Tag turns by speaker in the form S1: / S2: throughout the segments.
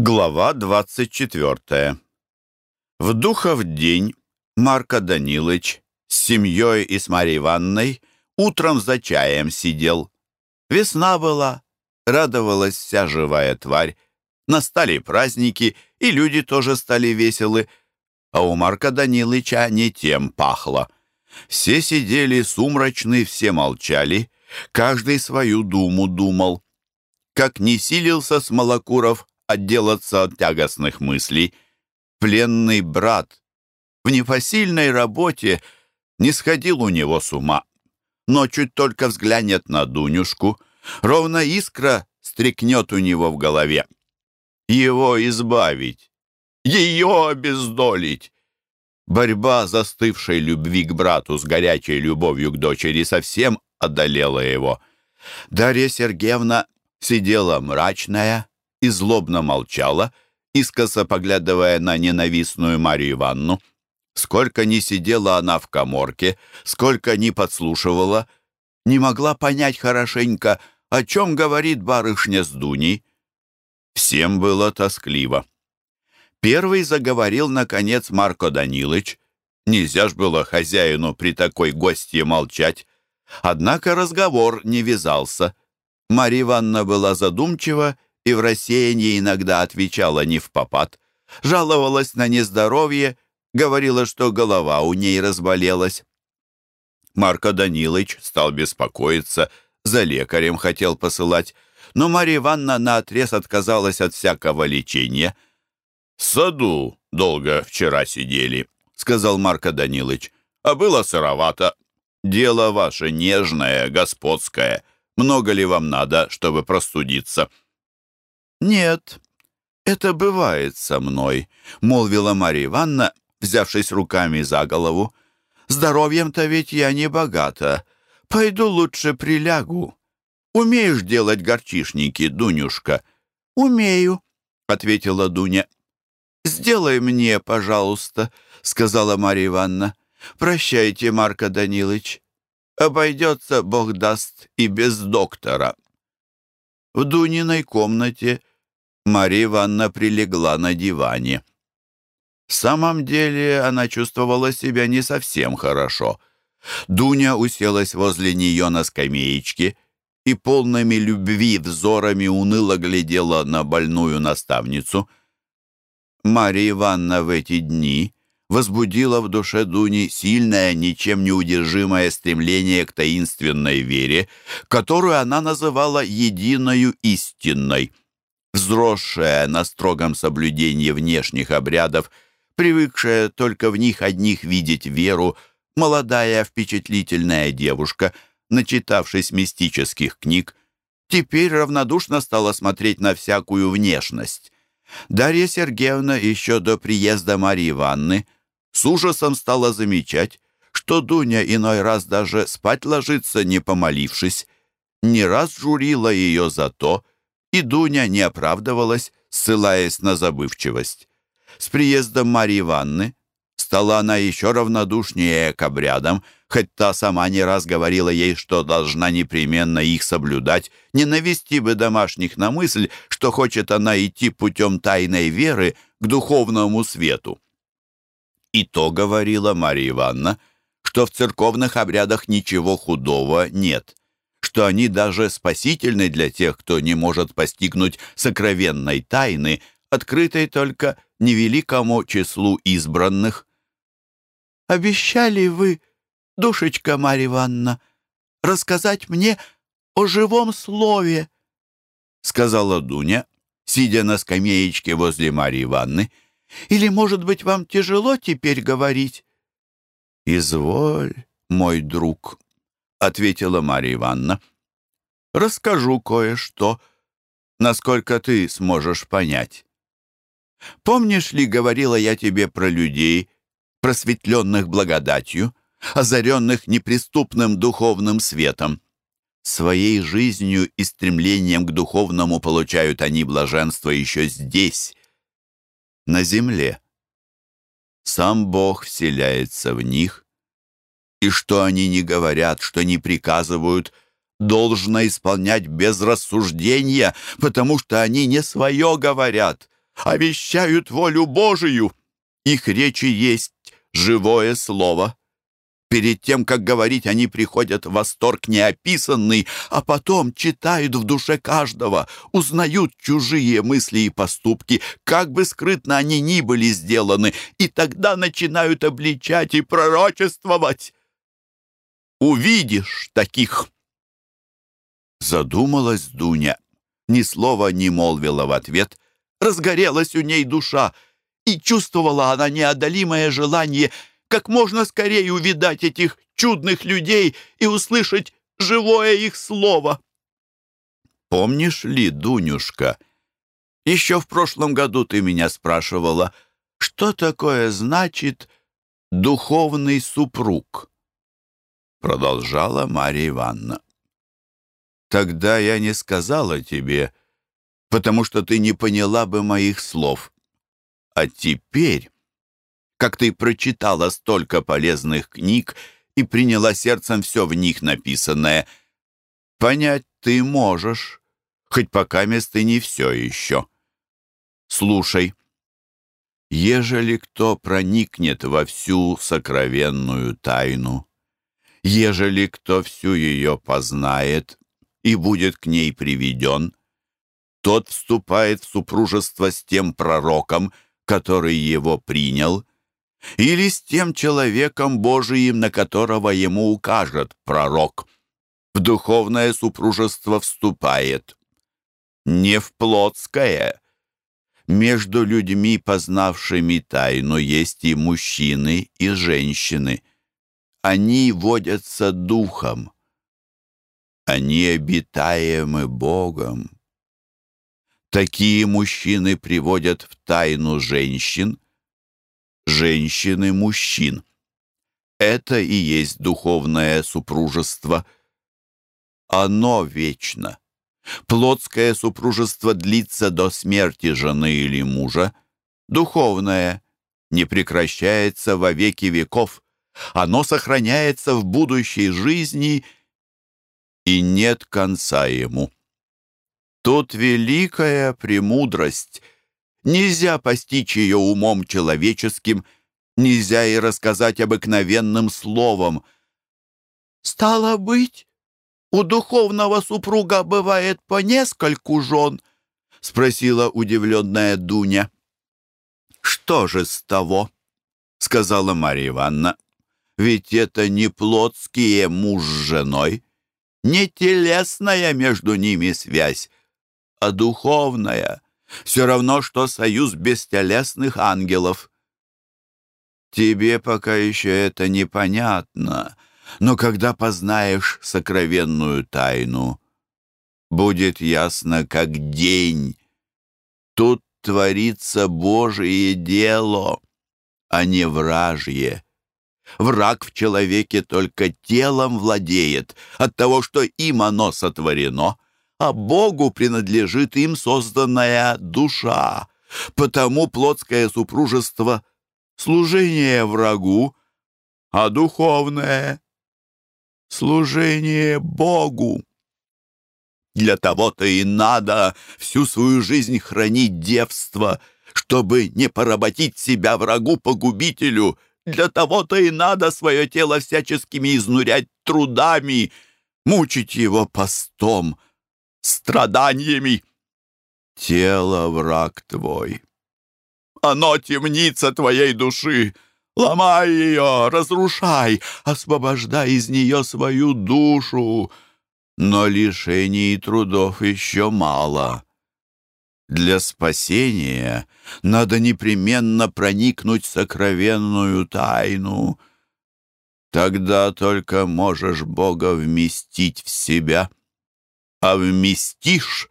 S1: Глава 24. В Духов день Марко Данилыч с семьей и с Марьей Ивановной утром за чаем сидел. Весна была, радовалась вся живая тварь. Настали праздники, и люди тоже стали веселы. А у Марка Данилыча не тем пахло. Все сидели сумрачны, все молчали, каждый свою думу думал. Как не силился Смолокуров отделаться от тягостных мыслей. Пленный брат в непосильной работе не сходил у него с ума. Но чуть только взглянет на Дунюшку, ровно искра стрекнет у него в голове. Его избавить, ее обездолить. Борьба застывшей любви к брату с горячей любовью к дочери совсем одолела его. Дарья Сергеевна сидела мрачная, и злобно молчала, искоса поглядывая на ненавистную Марию Ивановну. Сколько ни сидела она в коморке, сколько ни подслушивала, не могла понять хорошенько, о чем говорит барышня с Дуней. Всем было тоскливо. Первый заговорил, наконец, Марко Данилыч. Нельзя ж было хозяину при такой гостье молчать. Однако разговор не вязался. Марья Ивановна была задумчива и в рассеянии иногда отвечала не в попад, жаловалась на нездоровье, говорила, что голова у ней разболелась. Марко Данилович стал беспокоиться, за лекарем хотел посылать, но Марья Ивановна наотрез отказалась от всякого лечения. «В саду долго вчера сидели», — сказал Марко Данилович, «а было сыровато. Дело ваше нежное, господское. Много ли вам надо, чтобы простудиться?»
S2: «Нет, это бывает со мной», — молвила Марья Ивановна, взявшись руками за голову. «Здоровьем-то ведь я не богата. Пойду лучше прилягу. Умеешь делать горчишники, Дунюшка?» «Умею», — ответила Дуня. «Сделай мне, пожалуйста», — сказала Марья Ивановна. «Прощайте, Марко Данилович. Обойдется, Бог даст, и без доктора». В Дуниной комнате Мария Ивановна прилегла на диване. В самом деле она чувствовала себя не совсем хорошо. Дуня уселась возле нее на скамеечке и полными любви взорами уныло глядела на больную наставницу. Мария Ивановна в эти дни возбудила в душе Дуни сильное, ничем не удержимое стремление к таинственной вере, которую она называла «единою истинной» взросшая на строгом соблюдении внешних обрядов, привыкшая только в них одних видеть веру, молодая впечатлительная девушка, начитавшись мистических книг, теперь равнодушно стала смотреть на всякую внешность. Дарья Сергеевна еще до приезда Марьи Ивановны с ужасом стала замечать, что Дуня иной раз даже спать ложится, не помолившись, не раз журила ее за то, и Дуня не оправдывалась, ссылаясь на забывчивость. С приездом Марьи Ивановны стала она еще равнодушнее к обрядам, хоть та сама не раз говорила ей, что должна непременно их соблюдать, не навести бы домашних на мысль, что хочет она идти путем тайной веры к духовному свету. И то говорила Марья Ивановна, что в церковных обрядах ничего худого нет что они даже спасительны для тех, кто не может постигнуть сокровенной тайны, открытой только невеликому числу избранных. «Обещали вы, душечка Марья Ивановна, рассказать мне о живом слове», сказала Дуня, сидя на скамеечке возле Марьи Ивановны. «Или, может быть, вам тяжело теперь говорить?» «Изволь, мой друг», — ответила Марья Ивановна. «Расскажу кое-что, насколько ты сможешь понять. Помнишь ли, говорила я тебе про людей, просветленных благодатью, озаренных неприступным духовным светом? Своей жизнью и стремлением к духовному получают они блаженство еще здесь, на земле. Сам Бог вселяется в них, и что они не говорят, что не приказывают, должно исполнять без рассуждения, потому что они не свое говорят, овещают волю Божию. Их речи есть живое слово. Перед тем, как говорить, они приходят в восторг неописанный, а потом читают в душе каждого, узнают чужие мысли и поступки, как бы скрытно они ни были сделаны, и тогда начинают обличать и пророчествовать. Увидишь таких. Задумалась Дуня, ни слова не молвила в ответ, разгорелась у ней душа, и чувствовала она неодолимое желание — как можно скорее увидать этих чудных людей и услышать живое их слово. Помнишь ли, Дунюшка, еще в прошлом году ты меня спрашивала, что такое значит духовный супруг? Продолжала Марья Ивановна. Тогда я не сказала тебе, потому что ты не поняла бы моих слов. А теперь как ты прочитала столько полезных книг и приняла сердцем все в них написанное. Понять ты можешь, хоть пока мест и не все еще. Слушай, ежели кто проникнет во всю сокровенную тайну, ежели кто всю ее познает и будет к ней приведен, тот вступает в супружество с тем пророком, который его принял, или с тем человеком Божиим, на которого ему укажет пророк. В духовное супружество вступает. Не в плотское. Между людьми, познавшими тайну, есть и мужчины, и женщины. Они водятся духом. Они обитаемы Богом. Такие мужчины приводят в тайну женщин, женщины мужчин. Это и есть духовное супружество. Оно вечно. Плотское супружество длится до смерти жены или мужа. Духовное не прекращается во веки веков. Оно сохраняется в будущей жизни, и нет конца ему. Тут великая премудрость — Нельзя постичь ее умом человеческим, нельзя и рассказать обыкновенным словом. «Стало быть, у духовного супруга бывает по нескольку жен?» — спросила удивленная Дуня. «Что же с того?» — сказала Марья Ивановна. «Ведь это не плотские муж с женой, не телесная между ними связь, а духовная» Все равно, что союз бестелесных ангелов. Тебе пока еще это непонятно, но когда познаешь сокровенную тайну, будет ясно, как день. Тут творится Божие дело, а не вражье. Враг в человеке только телом владеет от того, что им оно сотворено — а Богу принадлежит им созданная душа. Потому плотское супружество — служение врагу, а духовное — служение Богу. Для того-то и надо всю свою жизнь хранить девство, чтобы не поработить себя врагу-погубителю. Для того-то и надо свое тело всяческими изнурять трудами, мучить его постом — страданиями. Тело — враг твой. Оно темница твоей души. Ломай ее, разрушай, освобождай из нее свою душу. Но лишений и трудов еще мало. Для спасения надо непременно проникнуть в сокровенную тайну. Тогда только можешь Бога вместить в себя а вместишь,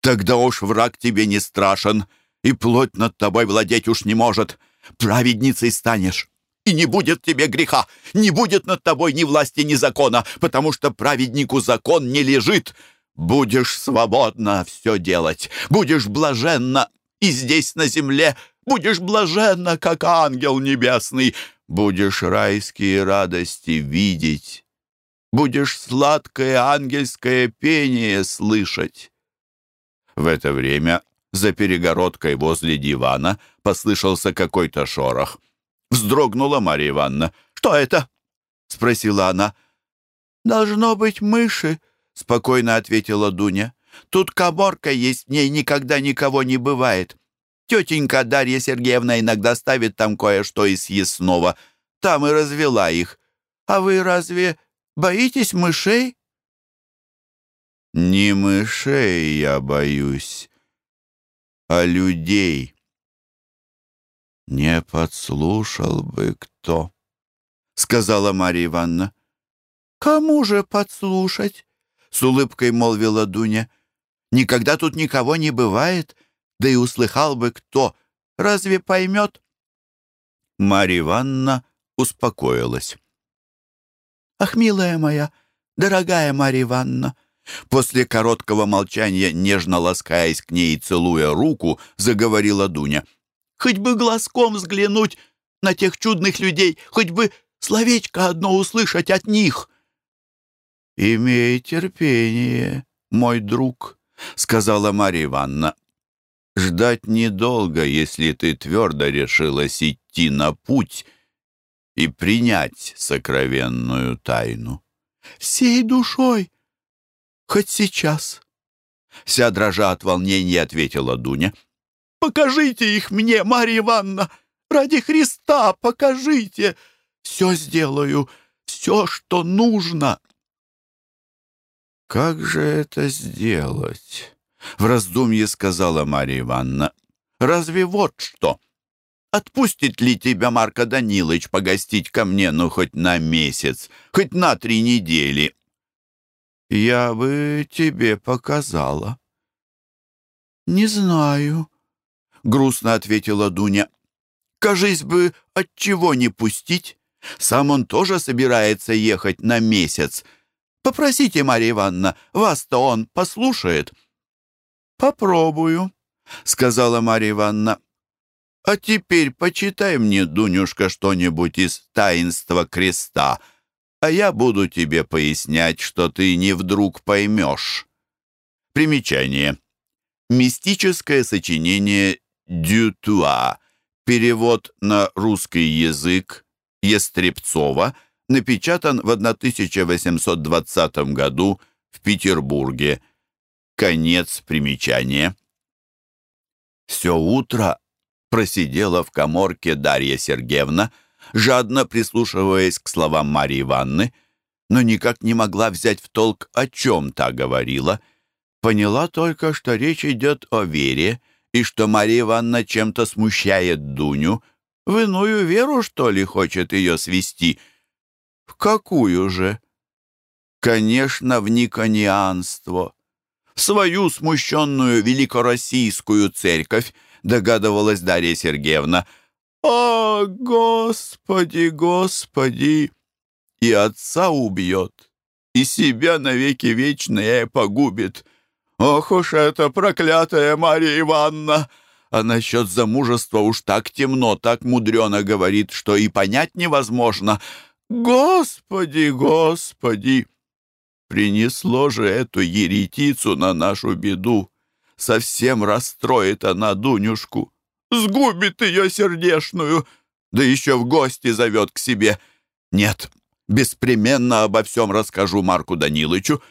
S2: тогда уж враг тебе не страшен, и плоть над тобой владеть уж не может. Праведницей станешь, и не будет тебе греха, не будет над тобой ни власти, ни закона, потому что праведнику закон не лежит. Будешь свободно все делать, будешь блаженно и здесь на земле, будешь блаженно, как ангел небесный, будешь райские радости видеть будешь сладкое ангельское пение слышать». В это время За перегородкой возле дивана послышался какой-то шорох. Вздрогнула Марья Ивановна. «Что это?» — спросила она.
S1: «Должно быть мыши», — спокойно ответила Дуня. «Тут коморка есть, в ней никогда никого не бывает. Тетенька Дарья Сергеевна иногда ставит там кое-что из съестного. Там и развела их. А вы разве боитесь мышей?»
S2: «Не мышей я боюсь, а людей». «Не подслушал бы кто», — сказала Марья Ивановна.
S1: «Кому же подслушать?» — с улыбкой молвила Дуня. «Никогда тут никого не бывает, да и услыхал бы кто. Разве поймет?»
S2: Марья Ивановна успокоилась.
S1: «Ах, милая моя, дорогая Марья Ивановна!»
S2: После короткого молчания, нежно ласкаясь к ней и целуя руку, заговорила Дуня —
S1: Хоть бы глазком взглянуть на тех чудных людей, хоть бы словечко одно услышать от них.
S2: «Имей терпение, мой друг», — сказала Марья Ивановна. «Ждать недолго, если ты твердо решилась идти на путь и принять сокровенную тайну».
S1: «Всей душой, хоть сейчас», — вся дрожа от волнения ответила Дуня. Покажите их мне, Марья Ивановна! Ради Христа покажите! Все сделаю, все, что нужно!»
S2: «Как же это сделать?» — в раздумье сказала Марья Ивановна. «Разве вот что? Отпустит ли тебя Марко Данилович погостить ко мне, ну, хоть на месяц, хоть на три недели?» «Я бы тебе показала».
S1: «Не знаю», грустно ответила Дуня. Кажись бы, от чего не пустить? Сам он тоже собирается ехать на месяц. Попросите, Марья Ивановна, вас-то он послушает. Попробую, сказала Марья Ивановна. А теперь почитай мне, Дунюшка, что-нибудь из таинства креста, а я буду тебе пояснять, что ты не вдруг поймешь. Примечание. Мистическое сочинение Дютуа. Перевод на русский язык Естребцова напечатан в 1820 году в Петербурге. Конец примечания. Все утро просидела в коморке Дарья Сергеевна, жадно прислушиваясь к словам Марьи Ивановны, но никак не могла взять в толк, о чем та говорила. Поняла только, что речь идет о вере, и что Мария Ивановна чем-то смущает Дуню. В иную веру, что ли, хочет ее свести? В какую же? Конечно, в никонианство. В свою смущенную великороссийскую церковь, догадывалась Дарья Сергеевна. «О, Господи, Господи!» И отца убьет, и себя навеки вечные погубит — Ох уж эта проклятая Марья Ивановна! А насчет замужества уж так темно, так мудрено говорит, что и понять невозможно. Господи, Господи! Принесло же эту еретицу на нашу беду. Совсем расстроит она Дунюшку. Сгубит ее сердешную, да еще в гости зовет к себе. Нет, беспременно обо всем расскажу Марку Данилычу,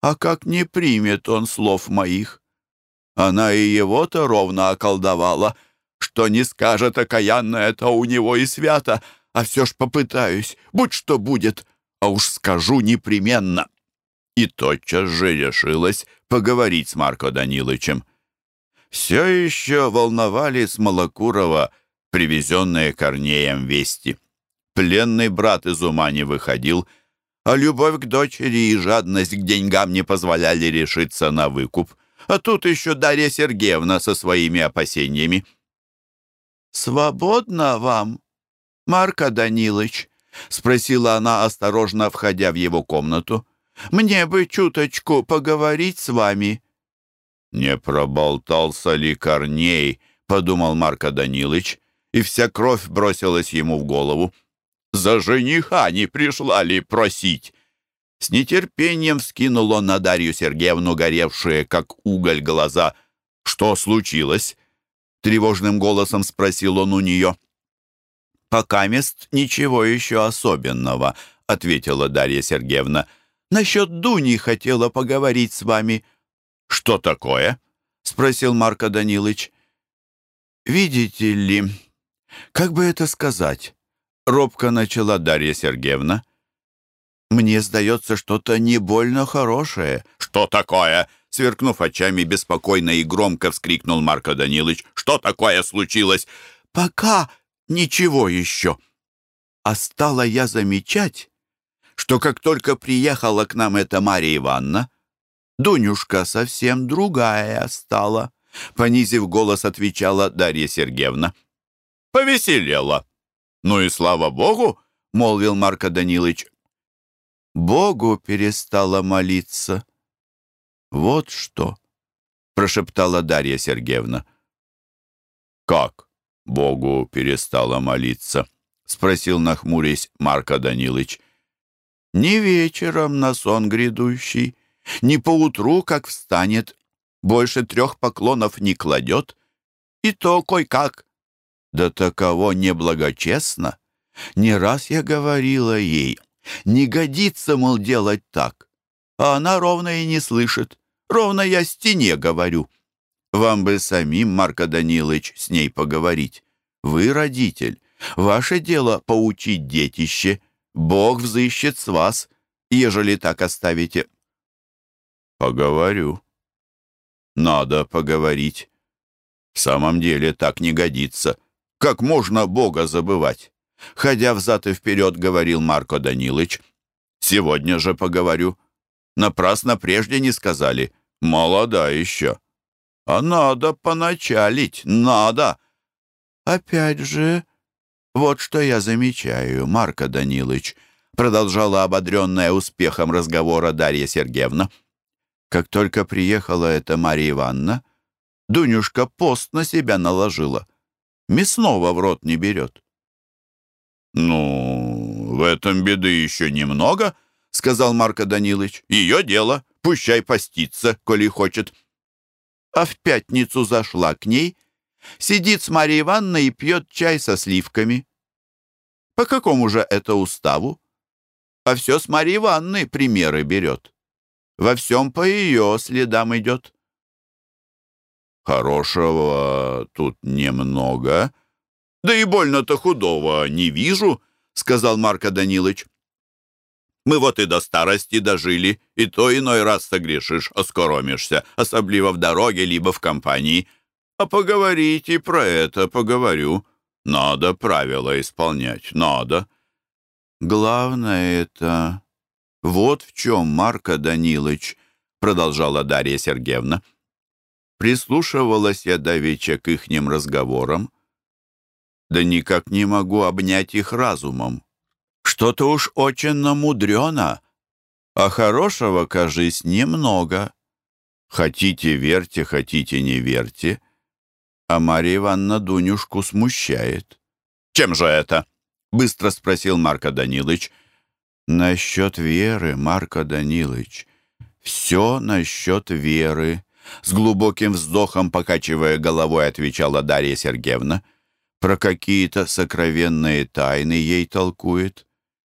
S1: а как не примет он слов моих? Она и его-то ровно околдовала, что не скажет окаянно это у него и свято, а все ж попытаюсь, будь что будет, а уж скажу непременно. И тотчас же решилась поговорить с Марко Данилычем. Все еще волновали с Малокурова привезенные Корнеем вести. Пленный брат из ума не выходил — а любовь к дочери и жадность к деньгам не позволяли решиться на выкуп. А тут еще Дарья Сергеевна со своими опасениями. «Свободно вам, Марко Данилович?» — спросила она, осторожно входя в его комнату. «Мне бы чуточку поговорить с вами». «Не проболтался ли Корней?» — подумал Марко Данилович, и вся кровь бросилась ему в голову. За жениха не пришла ли просить?» С нетерпением вскинул он на Дарью Сергеевну горевшие, как уголь, глаза. «Что случилось?» — тревожным голосом спросил он у нее.
S2: «Пока мест ничего еще особенного», — ответила Дарья Сергеевна. «Насчет Дуни хотела поговорить с вами».
S1: «Что такое?» — спросил Марко Данилович.
S2: «Видите ли, как бы это сказать?» — робко начала Дарья Сергеевна. «Мне сдается что-то не больно хорошее».
S1: «Что такое?» — сверкнув очами, беспокойно и громко вскрикнул Марко Данилович. «Что такое случилось?»
S2: «Пока ничего еще». А стала я замечать, что как только приехала к нам эта Мария Ивановна, Дунюшка совсем другая стала. Понизив голос, отвечала Дарья Сергеевна.
S1: «Повеселела». «Ну и слава Богу!» — молвил Марко Данилович.
S2: «Богу перестала молиться». «Вот что!» — прошептала Дарья Сергеевна.
S1: «Как Богу перестала молиться?» — спросил, нахмурясь, Марко Данилович.
S2: «Не вечером на сон грядущий, не поутру, как встанет, больше трех поклонов не кладет, и то кой-как. Да таково неблагочестно. Не раз я говорила ей, не годится, мол, делать так. А она ровно и не слышит. Ровно я стене говорю. Вам бы самим, Марко Данилович, с ней поговорить. Вы родитель. Ваше дело поучить детище. Бог взыщет с вас, ежели так оставите.
S1: Поговорю. Надо поговорить. В самом деле так не годится. Как можно Бога забывать? Ходя взад и вперед, говорил Марко Данилович. Сегодня же поговорю. Напрасно прежде не сказали. Молода еще. А надо поначалить, надо.
S2: Опять же, вот что я замечаю, Марко Данилович, продолжала ободренная успехом разговора Дарья Сергеевна. Как только приехала эта Марья Ивановна, Дунюшка пост на себя наложила. Мясного в рот не берет.
S1: «Ну, в этом беды еще немного», — сказал Марко Данилович. «Ее дело, пущай постится, коли хочет».
S2: А в пятницу зашла к ней, сидит с Марьей Ивановной и пьет чай со сливками. По какому же это уставу? А все с Марьей Ивановной примеры берет. Во всем по ее следам идет.
S1: «Хорошего тут немного. Да и больно-то худого не вижу», — сказал Марко Данилович. «Мы вот и до старости дожили, и то иной раз согрешишь, оскоромишься, особливо в дороге, либо в компании. А поговорить и про это поговорю. Надо правила исполнять, надо».
S2: «Главное это... Вот в чем, Марко Данилович», — продолжала Дарья Сергеевна. Прислушивалась я давеча к ихним разговорам, да никак не могу обнять их разумом. Что-то уж очень намудрено, а хорошего, кажись, немного. Хотите верьте, хотите не верьте, а Марья Ивановна Дунюшку смущает.
S1: «Чем же это?» — быстро спросил Марко Данилович.
S2: «Насчет веры, Марко Данилович, все насчет веры», с глубоким вздохом, покачивая головой, отвечала Дарья Сергеевна. Про какие-то сокровенные тайны ей толкует,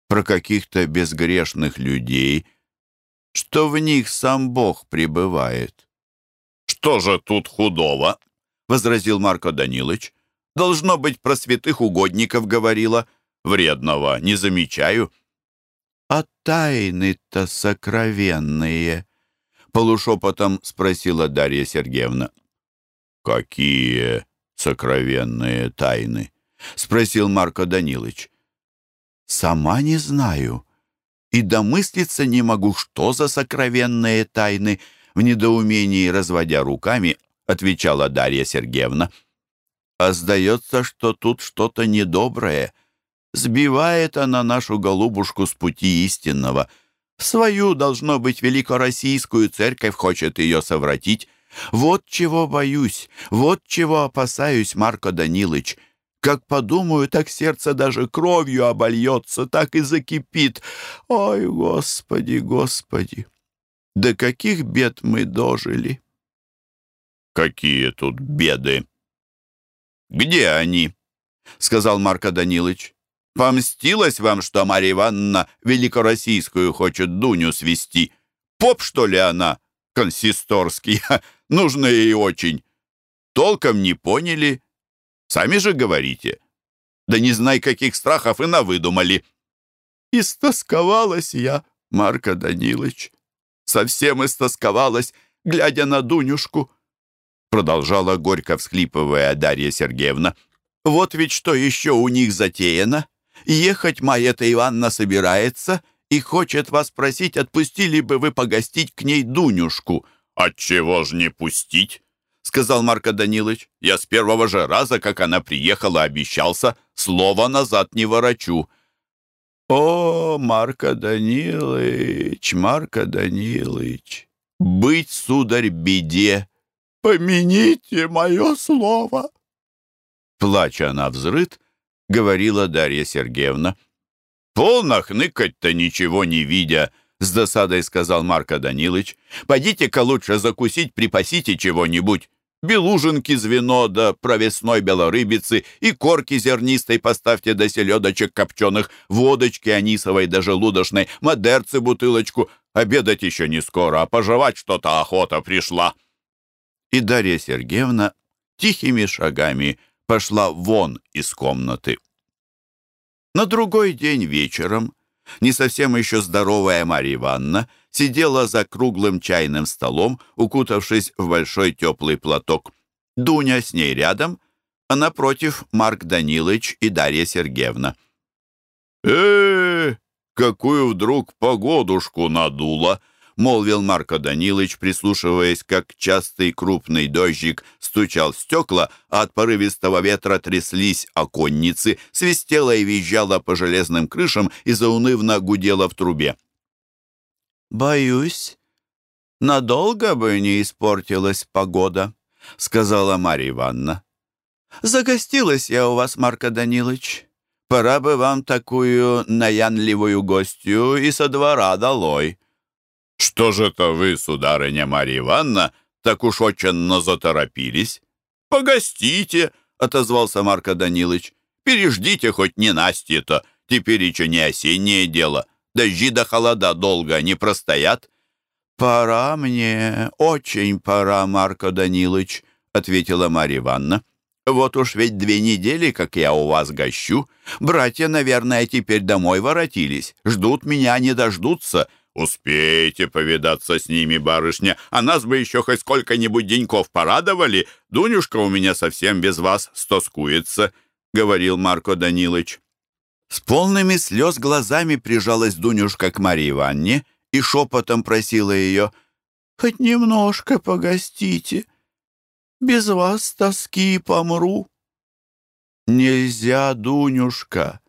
S2: про каких-то безгрешных людей, что в них сам Бог пребывает.
S1: «Что же тут худого?» — возразил Марко Данилович. «Должно быть, про святых угодников говорила. Вредного не замечаю».
S2: «А тайны-то сокровенные», полушепотом спросила Дарья Сергеевна.
S1: «Какие сокровенные тайны?»
S2: — спросил Марко Данилович. «Сама не знаю. И домыслиться не могу, что за сокровенные тайны», в недоумении, разводя руками, отвечала Дарья Сергеевна. «А сдается, что тут что-то недоброе. Сбивает она нашу голубушку с пути истинного». Свою, должно быть, великороссийскую церковь хочет ее совратить. Вот чего боюсь, вот чего опасаюсь, Марко Данилович. Как подумаю, так сердце даже кровью обольется, так и закипит. Ой, Господи, Господи, до каких бед мы дожили!»
S1: Какие тут беды? Где они? Сказал Марко Данилович. Помстилась вам, что Марья Ивановна Великороссийскую хочет Дуню свести? Поп, что ли, она? Консисторский. Нужно ей очень. Толком не поняли. Сами же говорите. Да не знай, каких страхов и навыдумали. Истосковалась я, Марко Данилович. Совсем истосковалась, глядя на Дунюшку. Продолжала горько всхлипывая Дарья Сергеевна. Вот ведь что еще у них затеяно. Ехать Майя-то Ивановна собирается и хочет вас просить, отпустили бы вы погостить к ней Дунюшку. Отчего ж не пустить? Сказал Марко Данилович. «Я с первого же раза, как она приехала, обещался, слово назад не ворочу». «О, Марко Данилович, Марко Данилович, быть, сударь, беде, помяните мое слово!» Плача на взрыд, говорила Дарья Сергеевна. «Полно хныкать-то ничего не видя!» С досадой сказал Марко Данилович. «Пойдите-ка лучше закусить, припасите чего-нибудь белужинки звено да провесной белорыбицы и корки зернистой поставьте до селедочек копченых, водочки анисовой да желудочной, модерцы бутылочку. Обедать еще не скоро, а пожевать что-то охота пришла». И Дарья Сергеевна тихими шагами пошла вон из комнаты. На другой день вечером не совсем еще здоровая Марья Ивановна сидела за круглым чайным столом, укутавшись в большой теплый платок. Дуня с ней рядом, а напротив Марк Данилович и Дарья Сергеевна. э, какую вдруг погодушку надуло!» — молвил Марко Данилович, прислушиваясь, как частый крупный дождик стучал в стекла, а от порывистого ветра тряслись оконницы, свистела и визжала по железным крышам и заунывно гудела в трубе. «Боюсь, надолго бы не испортилась погода», — сказала Марья Ивановна. «Загостилась я у вас, Марко Данилович. Пора бы вам такую наянливую гостью и со двора долой». «Что же это вы, сударыня Марья Ивановна, так уж очень заторопились?» «Погостите», — отозвался Марко Данилович. «Переждите хоть не Насти-то, теперь еще не осеннее дело. Дожди до холода долго не простоят». «Пора мне, очень пора, Марко Данилович», — ответила Марья Ивановна. «Вот уж ведь две недели, как я у вас гощу. Братья, наверное, теперь домой воротились. Ждут меня, не дождутся. «Успеете повидаться с ними, барышня, а нас бы еще хоть сколько-нибудь деньков порадовали. Дунюшка у меня совсем без вас стоскуется», — говорил Марко Данилович. С полными слез глазами прижалась Дунюшка к Марье Ивановне и шепотом просила ее «Хоть немножко погостите, без вас тоски помру». «Нельзя, Дунюшка,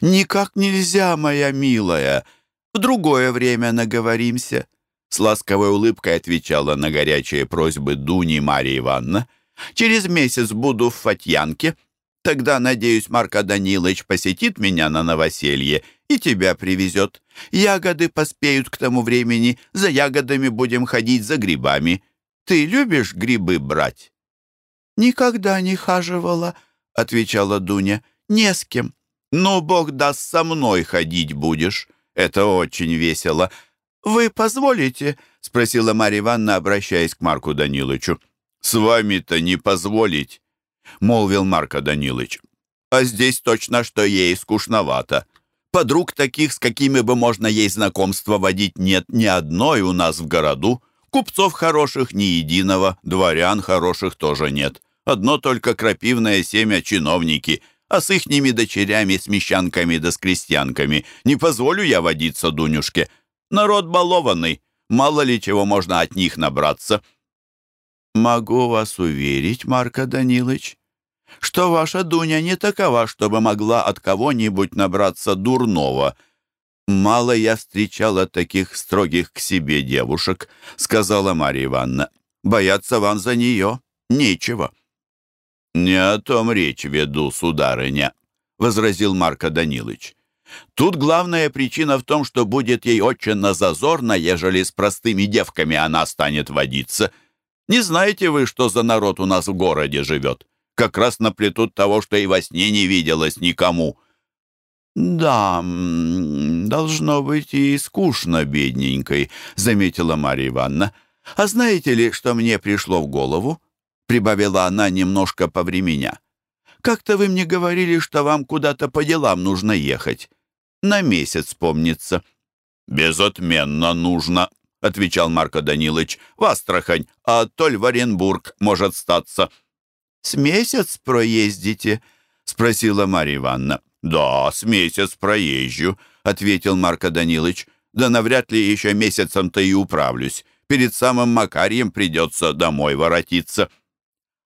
S1: никак нельзя, моя милая», в другое время наговоримся». С ласковой улыбкой отвечала на горячие просьбы Дуни Марья Ивановна. «Через месяц буду в Фатьянке. Тогда, надеюсь, Марко Данилович посетит меня на новоселье и тебя привезет. Ягоды поспеют к тому времени. За ягодами будем ходить за грибами. Ты любишь грибы брать?» «Никогда не хаживала», — отвечала Дуня. «Не с кем». «Ну, Бог даст, со мной ходить будешь». Это очень весело. Вы позволите?» — спросила Марья Ивановна, обращаясь к Марку Даниловичу. «С вами-то не позволить», — молвил Марко Данилович. «А здесь точно, что ей скучновато. Подруг таких, с какими бы можно ей знакомство водить, нет ни одной у нас в городу. Купцов хороших ни единого, дворян хороших тоже нет. Одно только крапивное семя чиновники — а с ихними дочерями, с мещанками да с крестьянками не позволю я водиться Дунюшке. Народ балованный, мало ли чего можно от них набраться». «Могу вас уверить, Марко Данилович, что ваша Дуня не такова, чтобы могла от кого-нибудь набраться дурного. Мало я встречала таких строгих к себе девушек», — сказала Марья Ивановна. «Бояться вам за нее нечего». «Не о том речь веду, сударыня», — возразил Марко Данилович. «Тут главная причина в том, что будет ей очень зазорно, ежели с простыми девками она станет водиться. Не знаете вы, что за народ у нас в городе живет? Как раз наплетут того, что и во сне не виделось никому».
S2: «Да, должно быть и скучно, бедненькой», — заметила Марья Ивановна. «А знаете ли, что мне пришло в голову?» — прибавила она немножко повременя. «Как-то вы мне говорили, что вам куда-то по делам нужно ехать. На месяц, помнится».
S1: «Безотменно нужно», — отвечал Марко Данилович. «В Астрахань, а толь в Оренбург может статься».
S2: «С месяц проездите?» — спросила Марья Ивановна.
S1: «Да, с месяц проезжу», — ответил Марко Данилович. «Да навряд ли еще месяцем-то и управлюсь. Перед самым Макарием придется домой воротиться».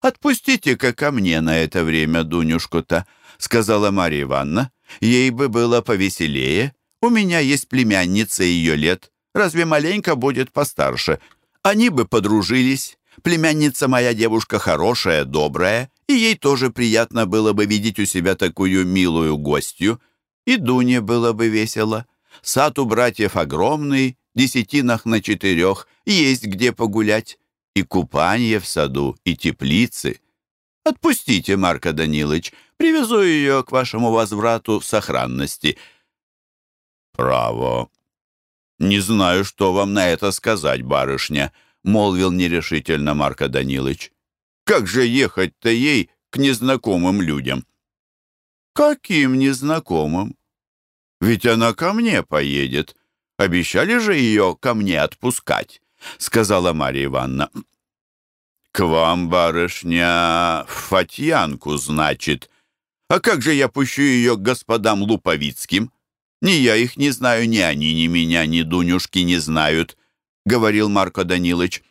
S2: «Отпустите-ка ко мне на это время Дунюшку-то», — сказала Марья Ивановна. «Ей бы было повеселее. У меня есть племянница ее лет. Разве маленько будет постарше? Они бы подружились. Племянница моя девушка хорошая, добрая, и ей тоже приятно было бы видеть у себя такую милую гостью. И Дуне было бы весело. Сад у братьев огромный, десятинах на четырех, есть где погулять. И купание в саду, и теплицы. Отпустите, Марко Данилович, привезу ее к вашему возврату в сохранности.
S1: Право. Не знаю, что вам на это сказать, барышня, молвил нерешительно Марко Данилович. Как же ехать-то ей к незнакомым людям?
S2: Каким незнакомым? Ведь она ко мне поедет. Обещали же ее ко мне отпускать, сказала Марья Ивановна.
S1: К вам, барышня, Фатьянку, значит. А как же я пущу ее к господам Луповицким? Ни я их не знаю, ни они, ни меня, ни Дунюшки не знают, говорил Марко Данилович.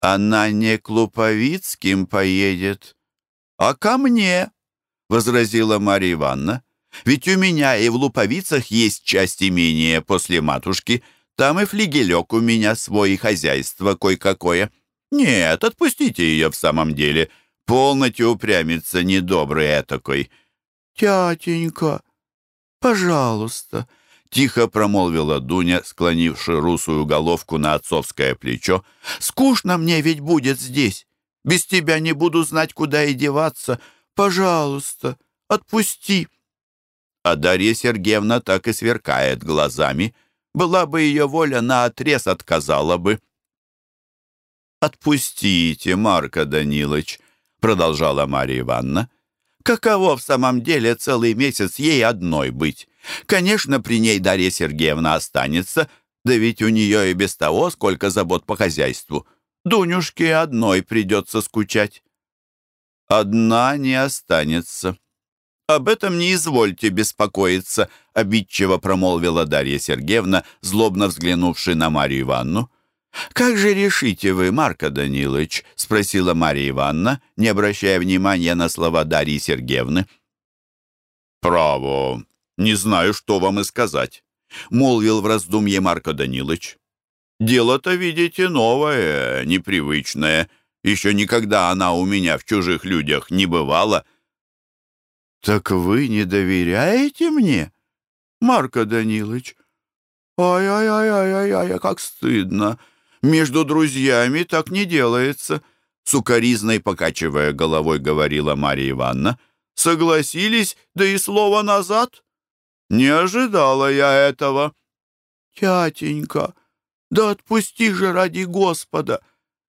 S2: «Она не к Луповицким поедет, а ко мне», — возразила Марья Ивановна. «Ведь у меня и в Луповицах есть часть имения после матушки. Там и флигелек у меня свой, и хозяйство кое-какое. Нет, отпустите ее в самом деле. Полностью упрямится недобрый этакой». «Тятенька, пожалуйста», Тихо промолвила Дуня, склонивши русую головку на отцовское плечо. «Скучно мне ведь будет здесь. Без тебя не буду знать, куда и деваться. Пожалуйста, отпусти». А Дарья Сергеевна так и сверкает глазами. Была бы ее воля, наотрез отказала бы. «Отпустите, Марко Данилович», — продолжала Марья Ивановна. «Каково в самом деле целый месяц ей одной быть? Конечно, при ней Дарья Сергеевна останется, да ведь у нее и без того сколько забот по хозяйству. Дунюшке одной придется скучать. Одна не останется. Об этом не извольте беспокоиться, обидчиво промолвила Дарья Сергеевна, злобно взглянувши на Марию Ивановну. «Как же решите вы, Марко Данилович?» — спросила Мария Ивановна, не обращая внимания на слова Дарьи Сергеевны.
S1: «Право, «Не знаю, что вам и сказать», — молвил в раздумье Марко Данилович. «Дело-то, видите, новое, непривычное. Еще никогда она у меня в чужих людях не бывала».
S2: «Так вы не доверяете мне, Марко Данилович? Ай-ай-ай-ай-ай, как стыдно. Между друзьями так не делается», — сукоризной покачивая головой говорила Марья Ивановна. «Согласились, да и слово назад». Не ожидала я этого. Тятенька, да отпусти же ради Господа.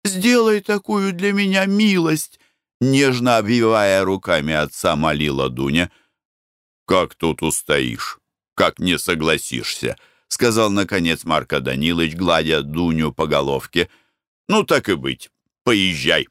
S2: Сделай такую для меня милость. Нежно обвивая руками отца, молила Дуня.
S1: «Как тут устоишь? Как не согласишься?» — сказал, наконец, Марко Данилович, гладя Дуню по головке. «Ну, так и быть. Поезжай».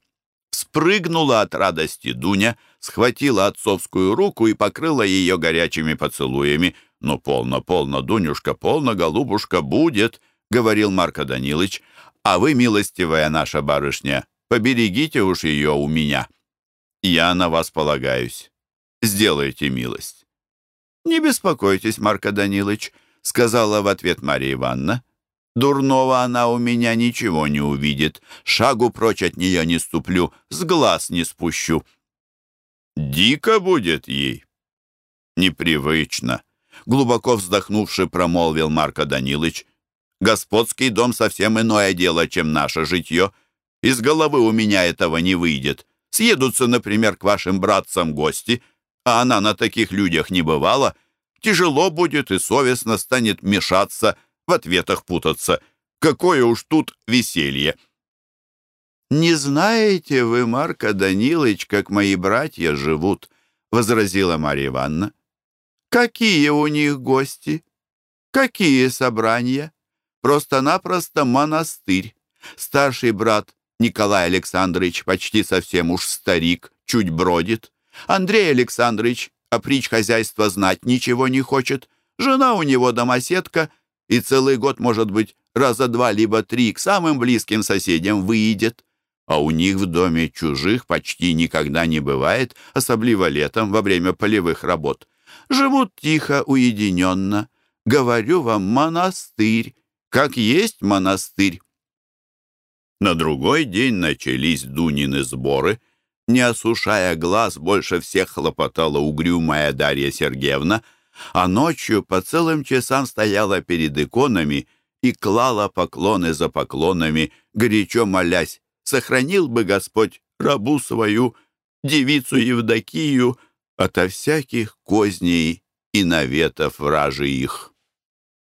S1: Спрыгнула от радости Дуня, схватила отцовскую руку и покрыла ее горячими поцелуями. «Ну, полно, полно, Дунюшка, полно, голубушка, будет», — говорил Марко Данилович. «А вы, милостивая наша барышня, поберегите уж ее у меня. Я на вас полагаюсь. Сделайте милость». «Не беспокойтесь, Марко Данилович», — сказала в ответ Мария Ивановна. Дурного она у меня ничего не увидит. Шагу прочь от нее не ступлю, с глаз не спущу. Дико будет ей. Непривычно. Глубоко вздохнувши, промолвил Марко Данилович. Господский дом совсем иное дело, чем наше житье. Из головы у меня этого не выйдет. Съедутся, например, к вашим братцам гости, а она на таких людях не бывала. Тяжело будет и совестно станет мешаться, в ответах путаться. Какое уж тут веселье!»
S2: «Не знаете вы, Марка Данилович, как мои братья живут?» — возразила Марья Ивановна. «Какие у них гости? Какие собрания? Просто-напросто монастырь. Старший брат Николай Александрович почти совсем уж старик, чуть бродит. Андрей Александрович опричь хозяйства знать ничего не хочет. Жена у него домоседка, и целый год, может быть, раза два либо три к самым близким соседям выйдет а у них в доме чужих почти никогда не бывает, особливо летом, во время полевых работ. Живут тихо, уединенно. Говорю вам, монастырь, как есть монастырь.
S1: На другой день начались Дунины сборы. Не осушая глаз, больше всех хлопотала угрюмая Дарья Сергеевна, а ночью по целым часам стояла перед иконами и клала поклоны за поклонами, горячо молясь сохранил бы Господь рабу свою, девицу Евдокию, ото всяких козней и наветов вражи их.